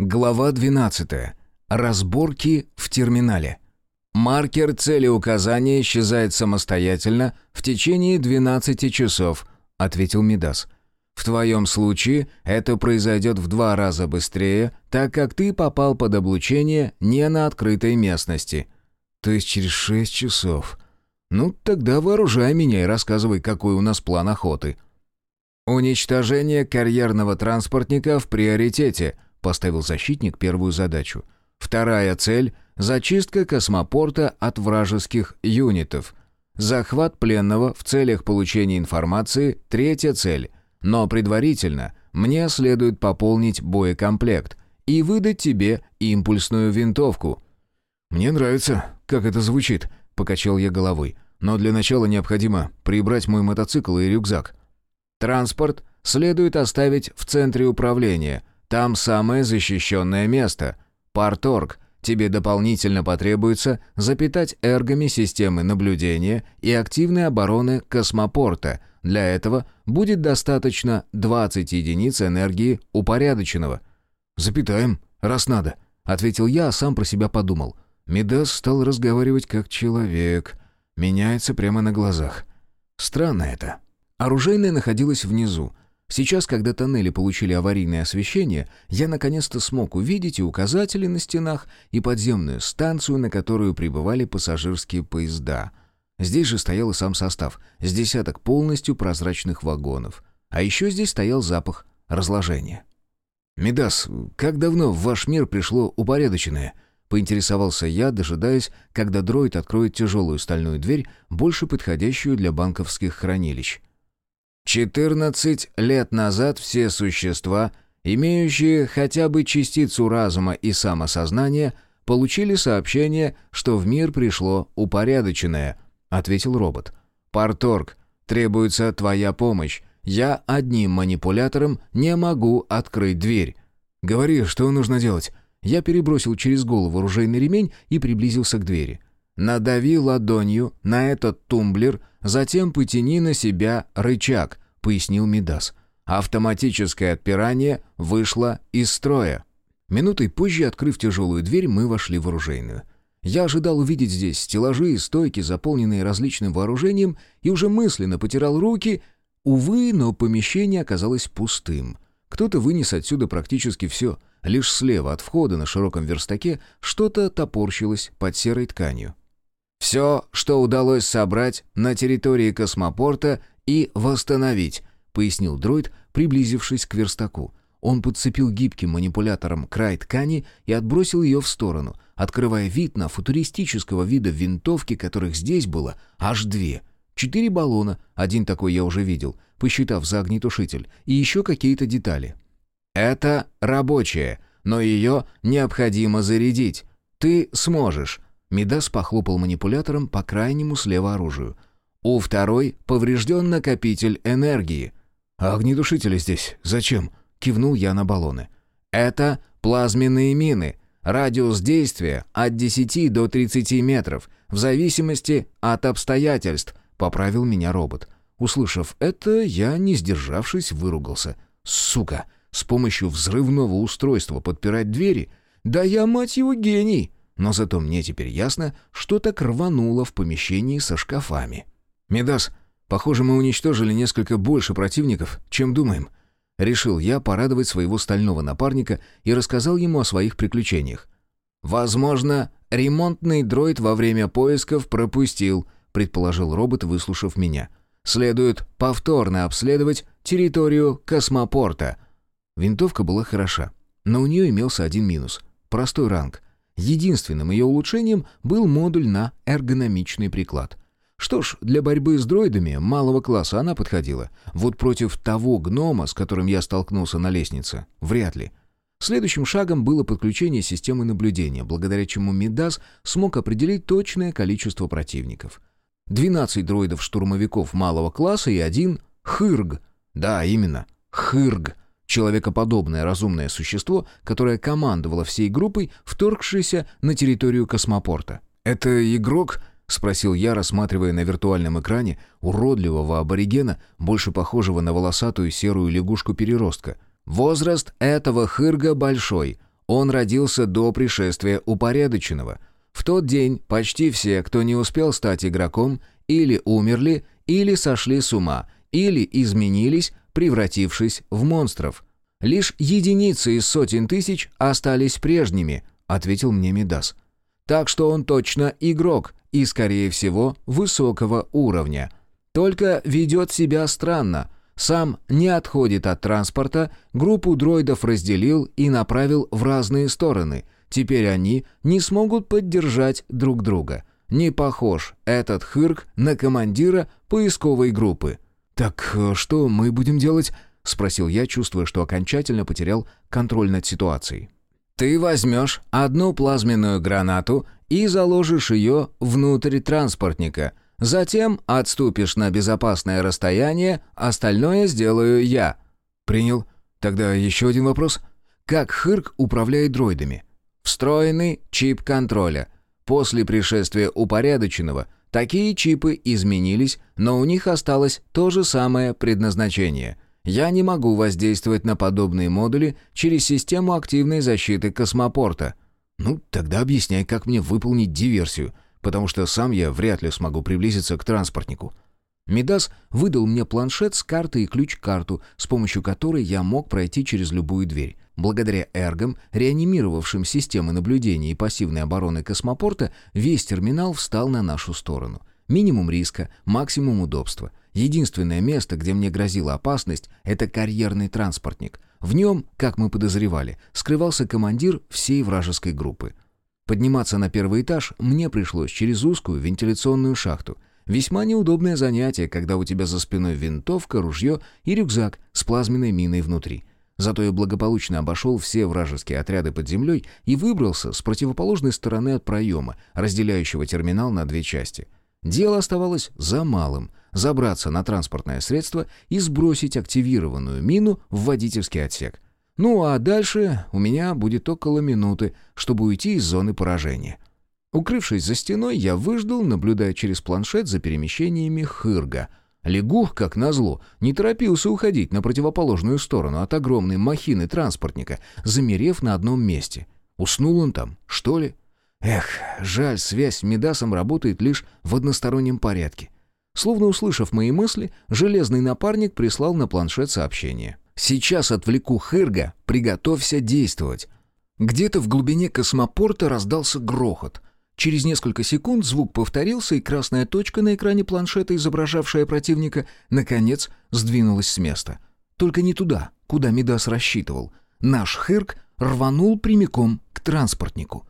Глава 12. Разборки в терминале. Маркер цели указания исчезает самостоятельно в течение 12 часов, ответил Мидас. В твоем случае это произойдет в два раза быстрее, так как ты попал под облучение не на открытой местности. То есть через шесть часов. Ну, тогда вооружай меня и рассказывай, какой у нас план охоты. Уничтожение карьерного транспортника в приоритете – Поставил защитник первую задачу. Вторая цель – зачистка космопорта от вражеских юнитов. Захват пленного в целях получения информации – третья цель. Но предварительно мне следует пополнить боекомплект и выдать тебе импульсную винтовку. «Мне нравится, как это звучит», – покачал я головой. «Но для начала необходимо прибрать мой мотоцикл и рюкзак». «Транспорт следует оставить в центре управления», там самое защищенное место. Парторг. Тебе дополнительно потребуется запитать эргами системы наблюдения и активной обороны космопорта. Для этого будет достаточно 20 единиц энергии упорядоченного. «Запитаем, раз надо», — ответил я, а сам про себя подумал. Медас стал разговаривать как человек. Меняется прямо на глазах. Странно это. Оружейная находилась внизу, Сейчас, когда тоннели получили аварийное освещение, я наконец-то смог увидеть и указатели на стенах, и подземную станцию, на которую прибывали пассажирские поезда. Здесь же стоял и сам состав, с десяток полностью прозрачных вагонов. А еще здесь стоял запах разложения. «Медас, как давно в ваш мир пришло упорядоченное?» — поинтересовался я, дожидаясь, когда дроид откроет тяжелую стальную дверь, больше подходящую для банковских хранилищ. 14 лет назад все существа, имеющие хотя бы частицу разума и самосознания, получили сообщение, что в мир пришло упорядоченное, ответил робот. Парторг, требуется твоя помощь. Я одним манипулятором не могу открыть дверь. Говори, что нужно делать. Я перебросил через голову оружейный ремень и приблизился к двери. Надави ладонью на этот тумблер, затем потяни на себя рычаг, пояснил Мидас. Автоматическое отпирание вышло из строя. Минутой позже, открыв тяжелую дверь, мы вошли в оружейную. Я ожидал увидеть здесь стеллажи и стойки, заполненные различным вооружением, и уже мысленно потирал руки. Увы, но помещение оказалось пустым. Кто-то вынес отсюда практически все. Лишь слева от входа на широком верстаке что-то топорщилось под серой тканью. Все, что удалось собрать на территории космопорта и восстановить, пояснил дроид, приблизившись к верстаку. Он подцепил гибким манипулятором край ткани и отбросил ее в сторону, открывая вид на футуристического вида винтовки, которых здесь было аж две. Четыре баллона, один такой я уже видел, посчитав за огнетушитель, и еще какие-то детали. «Это рабочая, но ее необходимо зарядить. Ты сможешь», Мидас похлопал манипулятором по крайнему слева оружию. У второй поврежден накопитель энергии. «А огнетушители здесь зачем?» — кивнул я на баллоны. «Это плазменные мины. Радиус действия от 10 до 30 метров, в зависимости от обстоятельств», — поправил меня робот. Услышав это, я, не сдержавшись, выругался. «Сука! С помощью взрывного устройства подпирать двери? Да я, мать его, гений!» Но зато мне теперь ясно, что так рвануло в помещении со шкафами. «Медас, похоже, мы уничтожили несколько больше противников, чем думаем». Решил я порадовать своего стального напарника и рассказал ему о своих приключениях. «Возможно, ремонтный дроид во время поисков пропустил», предположил робот, выслушав меня. «Следует повторно обследовать территорию космопорта». Винтовка была хороша, но у нее имелся один минус – простой ранг – Единственным ее улучшением был модуль на эргономичный приклад. Что ж, для борьбы с дроидами малого класса она подходила. Вот против того гнома, с которым я столкнулся на лестнице, вряд ли. Следующим шагом было подключение системы наблюдения, благодаря чему Мидас смог определить точное количество противников. 12 дроидов-штурмовиков малого класса и один Хырг. Да, именно, Хырг — человекоподобное разумное существо, которое командовало всей группой, вторгшейся на территорию космопорта. «Это игрок?» — спросил я, рассматривая на виртуальном экране уродливого аборигена, больше похожего на волосатую серую лягушку-переростка. «Возраст этого хырга большой. Он родился до пришествия упорядоченного. В тот день почти все, кто не успел стать игроком, или умерли, или сошли с ума, или изменились, превратившись в монстров. Лишь единицы из сотен тысяч остались прежними, ответил мне Мидас. Так что он точно игрок и, скорее всего, высокого уровня. Только ведет себя странно. Сам не отходит от транспорта, группу дроидов разделил и направил в разные стороны. Теперь они не смогут поддержать друг друга. Не похож этот хырк на командира поисковой группы. «Так э, что мы будем делать?» — спросил я, чувствуя, что окончательно потерял контроль над ситуацией. «Ты возьмешь одну плазменную гранату и заложишь ее внутрь транспортника. Затем отступишь на безопасное расстояние, остальное сделаю я». «Принял. Тогда еще один вопрос. Как Хырк управляет дроидами?» «Встроенный чип контроля. После пришествия упорядоченного Такие чипы изменились, но у них осталось то же самое предназначение. Я не могу воздействовать на подобные модули через систему активной защиты космопорта. Ну, тогда объясняй, как мне выполнить диверсию, потому что сам я вряд ли смогу приблизиться к транспортнику. Мидас выдал мне планшет с картой и ключ-карту, с помощью которой я мог пройти через любую дверь. Благодаря эргам, реанимировавшим системы наблюдения и пассивной обороны космопорта, весь терминал встал на нашу сторону. Минимум риска, максимум удобства. Единственное место, где мне грозила опасность, это карьерный транспортник. В нем, как мы подозревали, скрывался командир всей вражеской группы. Подниматься на первый этаж мне пришлось через узкую вентиляционную шахту. Весьма неудобное занятие, когда у тебя за спиной винтовка, ружье и рюкзак с плазменной миной внутри. Зато я благополучно обошел все вражеские отряды под землей и выбрался с противоположной стороны от проема, разделяющего терминал на две части. Дело оставалось за малым — забраться на транспортное средство и сбросить активированную мину в водительский отсек. Ну а дальше у меня будет около минуты, чтобы уйти из зоны поражения. Укрывшись за стеной, я выждал, наблюдая через планшет за перемещениями Хырга — Лягух, как назло, не торопился уходить на противоположную сторону от огромной махины транспортника, замерев на одном месте. Уснул он там, что ли? Эх, жаль, связь с Медасом работает лишь в одностороннем порядке. Словно услышав мои мысли, железный напарник прислал на планшет сообщение. «Сейчас отвлеку Хырга, приготовься действовать». Где-то в глубине космопорта раздался грохот — Через несколько секунд звук повторился, и красная точка на экране планшета, изображавшая противника, наконец сдвинулась с места. Только не туда, куда Мидас рассчитывал. Наш Хырк рванул прямиком к транспортнику.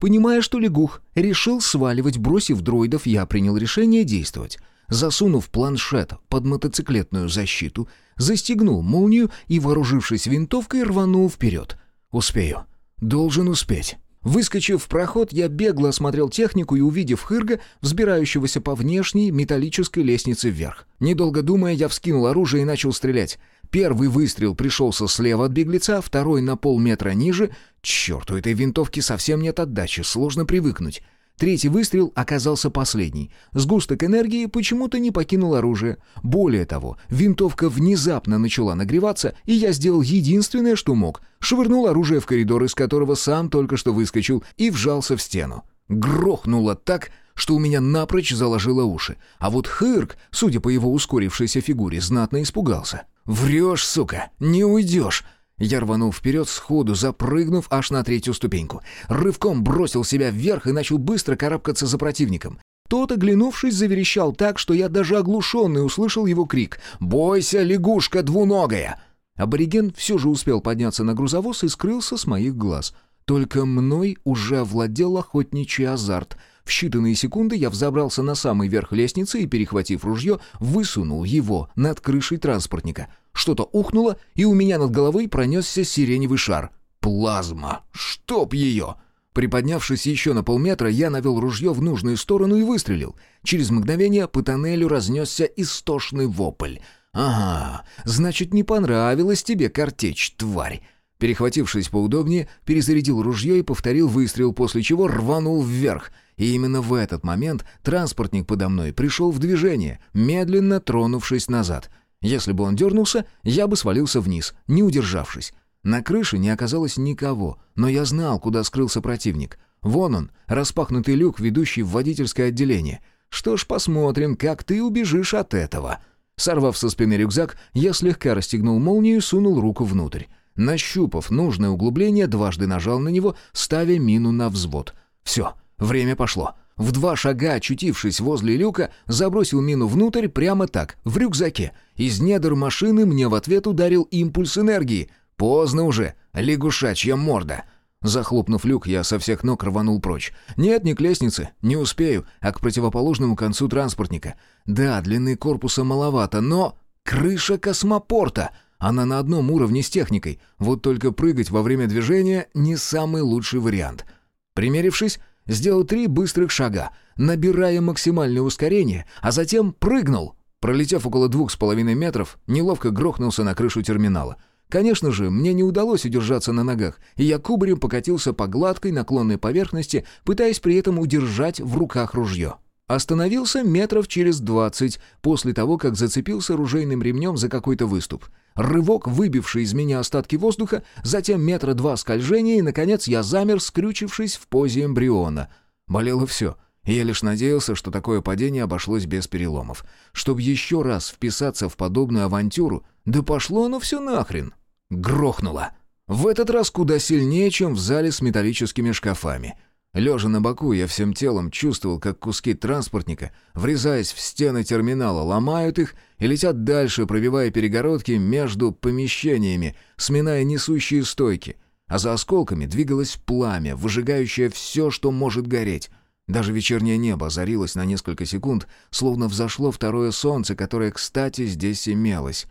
Понимая, что лягух решил сваливать, бросив дроидов, я принял решение действовать. Засунув планшет под мотоциклетную защиту, застегнул молнию и, вооружившись винтовкой, рванул вперед. «Успею. Должен успеть». Выскочив в проход, я бегло осмотрел технику и, увидев Хырга, взбирающегося по внешней металлической лестнице вверх. Недолго думая, я вскинул оружие и начал стрелять. Первый выстрел пришелся слева от беглеца, второй на полметра ниже. Черт, у этой винтовки совсем нет отдачи, сложно привыкнуть. Третий выстрел оказался последний. Сгусток энергии почему-то не покинул оружие. Более того, винтовка внезапно начала нагреваться, и я сделал единственное, что мог. Швырнул оружие в коридор, из которого сам только что выскочил, и вжался в стену. Грохнуло так, что у меня напрочь заложило уши. А вот Хырк, судя по его ускорившейся фигуре, знатно испугался. «Врешь, сука, не уйдешь!» Я рванул вперед, сходу запрыгнув аж на третью ступеньку. Рывком бросил себя вверх и начал быстро карабкаться за противником. Тот, оглянувшись, заверещал так, что я даже оглушенный услышал его крик «Бойся, лягушка двуногая!» Абориген все же успел подняться на грузовоз и скрылся с моих глаз. Только мной уже овладел охотничий азарт — в считанные секунды я взобрался на самый верх лестницы и, перехватив ружье, высунул его над крышей транспортника. Что-то ухнуло, и у меня над головой пронесся сиреневый шар. Плазма! Чтоб ее! Приподнявшись еще на полметра, я навел ружье в нужную сторону и выстрелил. Через мгновение по тоннелю разнесся истошный вопль. «Ага, значит, не понравилась тебе картечь, тварь!» Перехватившись поудобнее, перезарядил ружье и повторил выстрел, после чего рванул вверх — и именно в этот момент транспортник подо мной пришел в движение, медленно тронувшись назад. Если бы он дернулся, я бы свалился вниз, не удержавшись. На крыше не оказалось никого, но я знал, куда скрылся противник. Вон он, распахнутый люк, ведущий в водительское отделение. Что ж, посмотрим, как ты убежишь от этого. Сорвав со спины рюкзак, я слегка расстегнул молнию и сунул руку внутрь. Нащупав нужное углубление, дважды нажал на него, ставя мину на взвод. Все, время пошло. В два шага, очутившись возле люка, забросил мину внутрь прямо так, в рюкзаке. Из недр машины мне в ответ ударил импульс энергии. Поздно уже, лягушачья морда. Захлопнув люк, я со всех ног рванул прочь. Нет, не к лестнице, не успею, а к противоположному концу транспортника. Да, длины корпуса маловато, но... Крыша космопорта! Она на одном уровне с техникой. Вот только прыгать во время движения не самый лучший вариант. Примерившись, сделал три быстрых шага, набирая максимальное ускорение, а затем прыгнул. Пролетев около двух с половиной метров, неловко грохнулся на крышу терминала — Конечно же, мне не удалось удержаться на ногах, и я кубарем покатился по гладкой наклонной поверхности, пытаясь при этом удержать в руках ружье. Остановился метров через двадцать после того, как зацепился ружейным ремнем за какой-то выступ. Рывок, выбивший из меня остатки воздуха, затем метра два скольжения, и, наконец, я замер, скрючившись в позе эмбриона. Болело все — я лишь надеялся, что такое падение обошлось без переломов. Чтобы еще раз вписаться в подобную авантюру, да пошло оно все нахрен. Грохнуло. В этот раз куда сильнее, чем в зале с металлическими шкафами. Лежа на боку, я всем телом чувствовал, как куски транспортника, врезаясь в стены терминала, ломают их и летят дальше, пробивая перегородки между помещениями, сминая несущие стойки. А за осколками двигалось пламя, выжигающее все, что может гореть. Даже вечернее небо озарилось на несколько секунд, словно взошло второе солнце, которое, кстати, здесь имелось.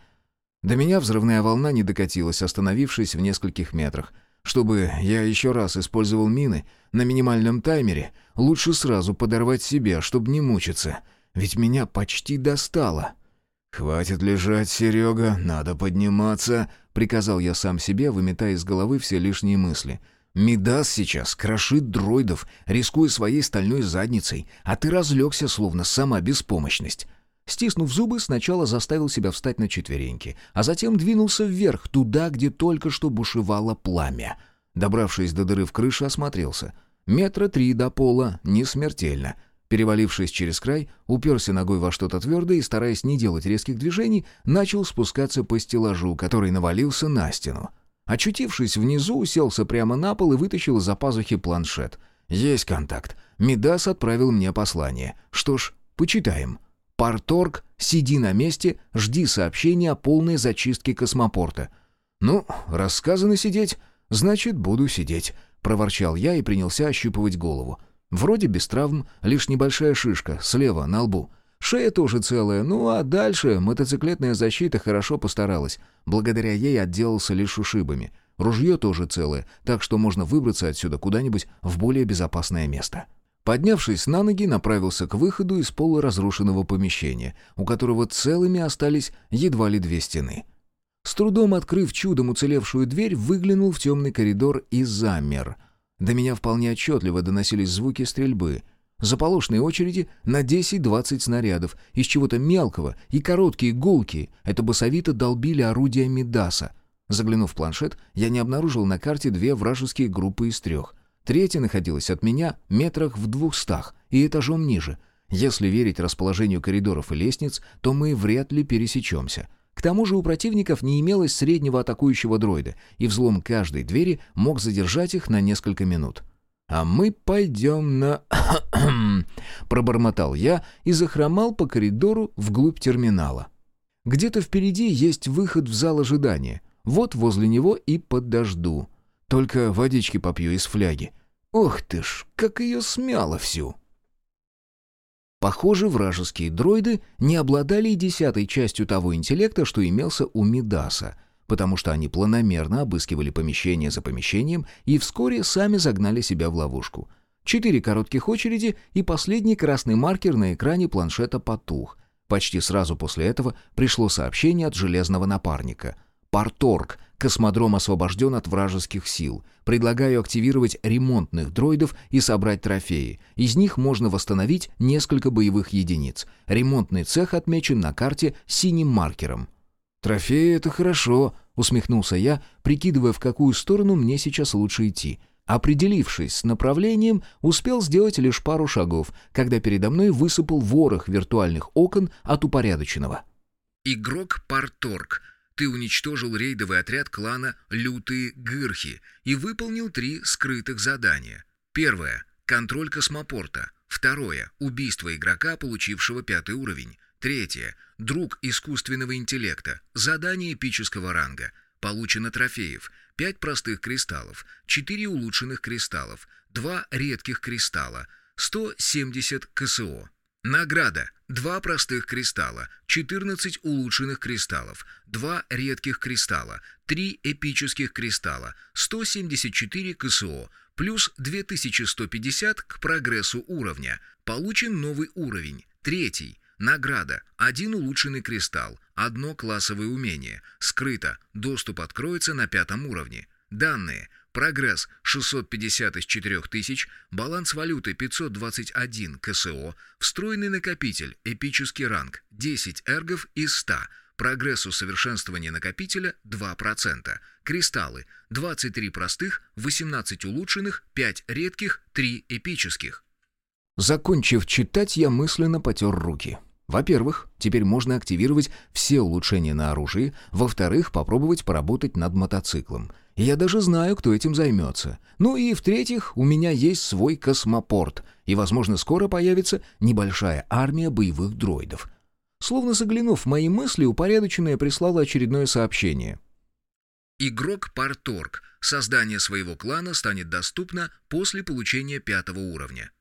До меня взрывная волна не докатилась, остановившись в нескольких метрах. Чтобы я еще раз использовал мины на минимальном таймере, лучше сразу подорвать себе, чтобы не мучиться. Ведь меня почти достало. «Хватит лежать, Серега, надо подниматься», — приказал я сам себе, выметая из головы все лишние мысли — Мидас сейчас крошит дроидов, рискуя своей стальной задницей, а ты разлегся, словно сама беспомощность. Стиснув зубы, сначала заставил себя встать на четвереньки, а затем двинулся вверх, туда, где только что бушевало пламя. Добравшись до дыры в крыше, осмотрелся. Метра три до пола, не смертельно. Перевалившись через край, уперся ногой во что-то твердое и, стараясь не делать резких движений, начал спускаться по стеллажу, который навалился на стену. Очутившись внизу, уселся прямо на пол и вытащил из-за пазухи планшет. «Есть контакт. Мидас отправил мне послание. Что ж, почитаем. Парторг, сиди на месте, жди сообщения о полной зачистке космопорта». «Ну, рассказано сидеть, значит, буду сидеть», — проворчал я и принялся ощупывать голову. Вроде без травм, лишь небольшая шишка, слева, на лбу. Шея тоже целая, ну а дальше мотоциклетная защита хорошо постаралась. Благодаря ей отделался лишь ушибами. Ружье тоже целое, так что можно выбраться отсюда куда-нибудь в более безопасное место. Поднявшись на ноги, направился к выходу из полуразрушенного помещения, у которого целыми остались едва ли две стены. С трудом открыв чудом уцелевшую дверь, выглянул в темный коридор и замер. До меня вполне отчетливо доносились звуки стрельбы — Заполошные очереди на 10-20 снарядов из чего-то мелкого и короткие гулки. Это басовито долбили орудия Мидаса. Заглянув в планшет, я не обнаружил на карте две вражеские группы из трех. Третья находилась от меня метрах в двухстах и этажом ниже. Если верить расположению коридоров и лестниц, то мы вряд ли пересечемся. К тому же у противников не имелось среднего атакующего дроида, и взлом каждой двери мог задержать их на несколько минут. «А мы пойдем на...» Пробормотал я и захромал по коридору вглубь терминала. Где-то впереди есть выход в зал ожидания. Вот возле него и подожду. Только водички попью из фляги. Ох ты ж, как ее смяло всю! Похоже, вражеские дроиды не обладали и десятой частью того интеллекта, что имелся у Мидаса — потому что они планомерно обыскивали помещение за помещением и вскоре сами загнали себя в ловушку. Четыре коротких очереди, и последний красный маркер на экране планшета потух. Почти сразу после этого пришло сообщение от железного напарника. «Парторг. Космодром освобожден от вражеских сил. Предлагаю активировать ремонтных дроидов и собрать трофеи. Из них можно восстановить несколько боевых единиц. Ремонтный цех отмечен на карте синим маркером». «Трофеи — это хорошо», — усмехнулся я, прикидывая, в какую сторону мне сейчас лучше идти. Определившись с направлением, успел сделать лишь пару шагов, когда передо мной высыпал ворох виртуальных окон от упорядоченного. Игрок Парторг. Ты уничтожил рейдовый отряд клана Лютые Гырхи и выполнил три скрытых задания. Первое. Контроль космопорта. Второе. Убийство игрока, получившего пятый уровень. Третье. Друг искусственного интеллекта. Задание эпического ранга. Получено трофеев. 5 простых кристаллов, 4 улучшенных кристаллов, 2 редких кристалла, 170 КСО. Награда. 2 простых кристалла, 14 улучшенных кристаллов, 2 редких кристалла, 3 эпических кристалла, 174 КСО, плюс 2150 к прогрессу уровня. Получен новый уровень, третий. Награда. Один улучшенный кристалл. Одно классовое умение. Скрыто. Доступ откроется на пятом уровне. Данные. Прогресс 650 из 4000, баланс валюты 521 КСО, встроенный накопитель, эпический ранг 10 эргов из 100, прогресс усовершенствования накопителя 2%, кристаллы 23 простых, 18 улучшенных, 5 редких, 3 эпических. Закончив читать, я мысленно потер руки. Во-первых, теперь можно активировать все улучшения на оружии. Во-вторых, попробовать поработать над мотоциклом. Я даже знаю, кто этим займется. Ну и в-третьих, у меня есть свой космопорт. И, возможно, скоро появится небольшая армия боевых дроидов. Словно заглянув в мои мысли, упорядоченная прислала очередное сообщение. Игрок Парторг. Создание своего клана станет доступно после получения пятого уровня.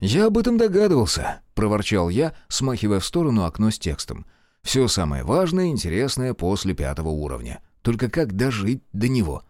«Я об этом догадывался», — проворчал я, смахивая в сторону окно с текстом. «Все самое важное и интересное после пятого уровня. Только как дожить до него?»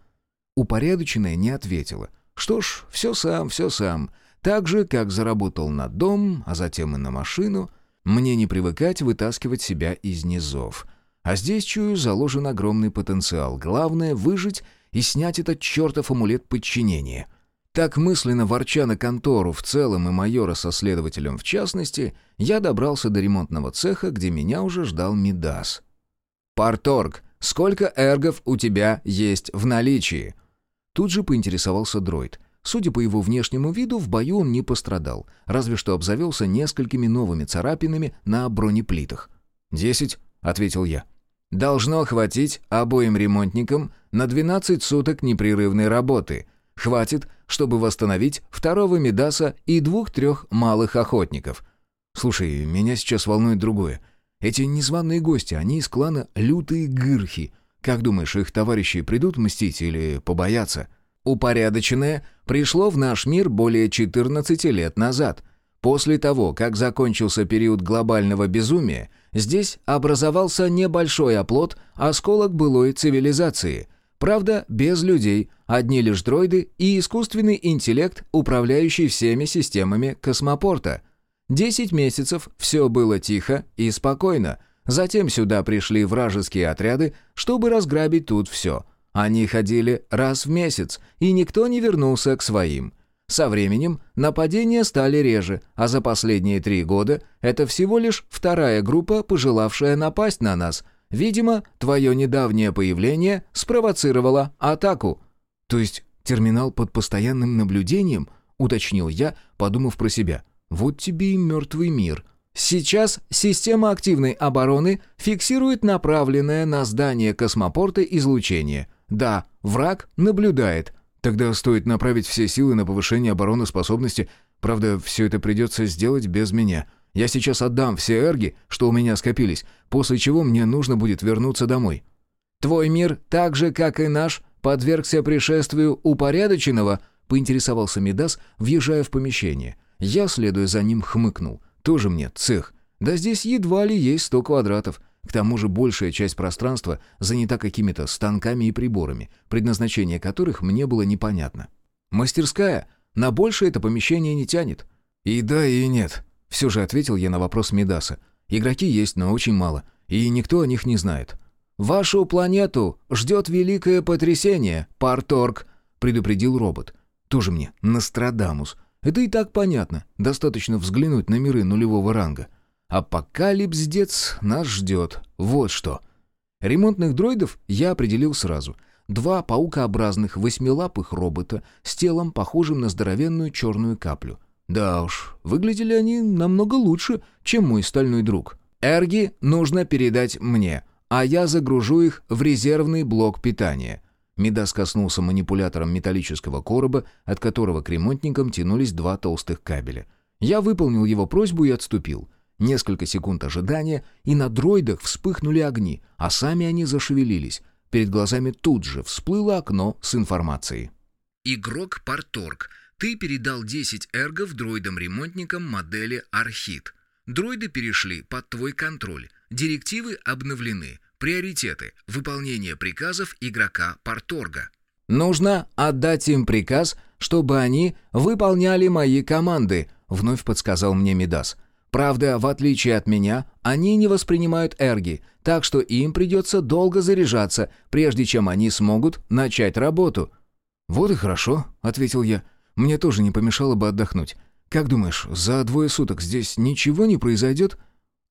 Упорядоченная не ответила. «Что ж, все сам, все сам. Так же, как заработал на дом, а затем и на машину. Мне не привыкать вытаскивать себя из низов. А здесь, чую, заложен огромный потенциал. Главное — выжить и снять этот чертов амулет подчинения». Так мысленно ворча на контору в целом и майора со следователем в частности, я добрался до ремонтного цеха, где меня уже ждал Мидас. «Парторг, сколько эргов у тебя есть в наличии?» Тут же поинтересовался дроид. Судя по его внешнему виду, в бою он не пострадал, разве что обзавелся несколькими новыми царапинами на бронеплитах. «Десять», — ответил я. «Должно хватить обоим ремонтникам на 12 суток непрерывной работы», Хватит, чтобы восстановить второго Медаса и двух-трех малых охотников. Слушай, меня сейчас волнует другое. Эти незваные гости, они из клана Лютые Гырхи. Как думаешь, их товарищи придут мстить или побоятся? Упорядоченное пришло в наш мир более 14 лет назад. После того, как закончился период глобального безумия, здесь образовался небольшой оплот, осколок былой цивилизации – Правда, без людей, одни лишь дроиды и искусственный интеллект, управляющий всеми системами космопорта. Десять месяцев все было тихо и спокойно. Затем сюда пришли вражеские отряды, чтобы разграбить тут все. Они ходили раз в месяц, и никто не вернулся к своим. Со временем нападения стали реже, а за последние три года это всего лишь вторая группа, пожелавшая напасть на нас – Видимо, твое недавнее появление спровоцировало атаку». «То есть терминал под постоянным наблюдением?» — уточнил я, подумав про себя. «Вот тебе и мертвый мир». Сейчас система активной обороны фиксирует направленное на здание космопорта излучение. Да, враг наблюдает. Тогда стоит направить все силы на повышение обороноспособности. Правда, все это придется сделать без меня. Я сейчас отдам все эрги, что у меня скопились, после чего мне нужно будет вернуться домой. Твой мир, так же, как и наш, подвергся пришествию упорядоченного, поинтересовался Мидас, въезжая в помещение. Я, следуя за ним, хмыкнул. Тоже мне цех. Да здесь едва ли есть сто квадратов. К тому же большая часть пространства занята какими-то станками и приборами, предназначение которых мне было непонятно. Мастерская? На больше это помещение не тянет. И да, и нет. Все же ответил я на вопрос Медаса. Игроки есть, но очень мало, и никто о них не знает. «Вашу планету ждет великое потрясение, Парторг», — предупредил робот. «Тоже мне Нострадамус. Это и так понятно. Достаточно взглянуть на миры нулевого ранга. Апокалипсдец нас ждет. Вот что». Ремонтных дроидов я определил сразу. Два паукообразных восьмилапых робота с телом, похожим на здоровенную черную каплю. Да уж, выглядели они намного лучше, чем мой стальной друг. Эрги нужно передать мне, а я загружу их в резервный блок питания. Мидас коснулся манипулятором металлического короба, от которого к ремонтникам тянулись два толстых кабеля. Я выполнил его просьбу и отступил. Несколько секунд ожидания, и на дроидах вспыхнули огни, а сами они зашевелились. Перед глазами тут же всплыло окно с информацией. Игрок Парторг, ты передал 10 эргов дроидам-ремонтникам модели Архит. Дроиды перешли под твой контроль. Директивы обновлены. Приоритеты. Выполнение приказов игрока Парторга. «Нужно отдать им приказ, чтобы они выполняли мои команды», — вновь подсказал мне Мидас. «Правда, в отличие от меня, они не воспринимают эрги, так что им придется долго заряжаться, прежде чем они смогут начать работу». «Вот и хорошо», — ответил я. «Мне тоже не помешало бы отдохнуть. Как думаешь, за двое суток здесь ничего не произойдет?»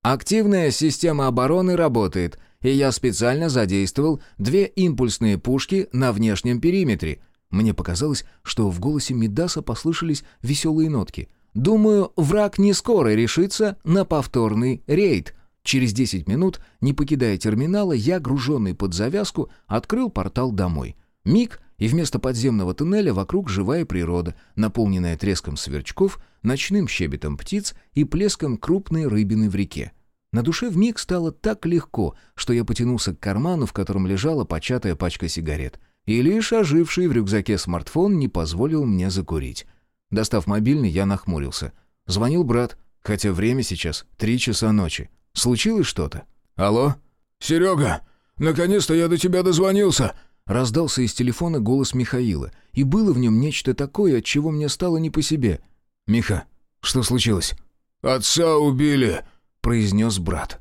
«Активная система обороны работает», и я специально задействовал две импульсные пушки на внешнем периметре. Мне показалось, что в голосе Мидаса послышались веселые нотки. Думаю, враг не скоро решится на повторный рейд. Через 10 минут, не покидая терминала, я, груженный под завязку, открыл портал домой. Миг, и вместо подземного туннеля вокруг живая природа, наполненная треском сверчков, ночным щебетом птиц и плеском крупной рыбины в реке. На душе вмиг стало так легко, что я потянулся к карману, в котором лежала початая пачка сигарет. И лишь оживший в рюкзаке смартфон не позволил мне закурить. Достав мобильный, я нахмурился. Звонил брат, хотя время сейчас три часа ночи. Случилось что-то? «Алло?» «Серега, наконец-то я до тебя дозвонился!» Раздался из телефона голос Михаила, и было в нем нечто такое, от чего мне стало не по себе. «Миха, что случилось?» «Отца убили!» Произнес брат.